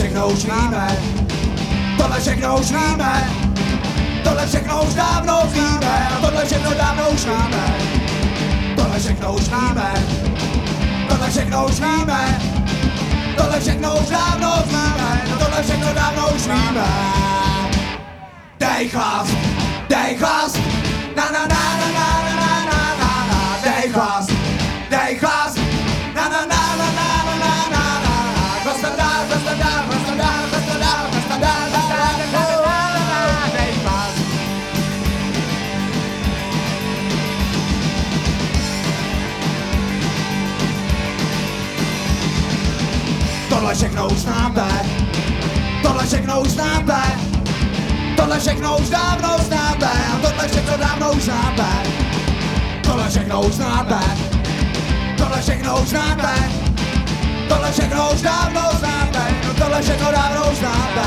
všechno už víme, tohle všechno už víme, tohle všechno už dávno víme, a tohle všechno dávno už víme, tohle všechno už víme, tohle všechno už víme, tohle všechno už dávno víme, tohle všechno dávno už víme. Dej hlas, dej hlas, Tohle všechno už znáte, tohle všechno už znáte, tohle všechno už dávno znáte, a tohle všechno dávno už znáte, tohle všechno už znáte, tohle všechno už znáte, tohle všechno už dávno znáte, no tohle všechno dávno už znáte.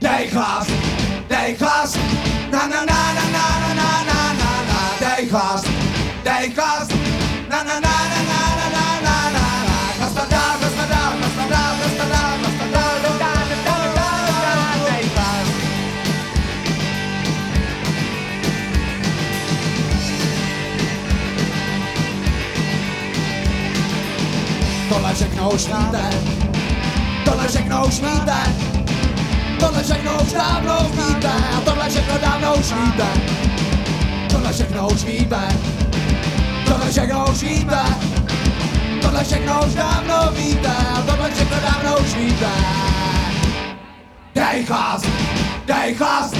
Dej hlas, dej hlas, na na na na na na na na na dej hlas, dej hlas, na na na na na na všechno už víte, tohle všechno už víte, tohle všechno už dávno víte, a tohle všechno dávno už víte, tohle všechno už víte, tohle všechno už víte, tohle všechno už dávno víte, a tohle všechno dávno už víte. Dej hlas, dej hlas,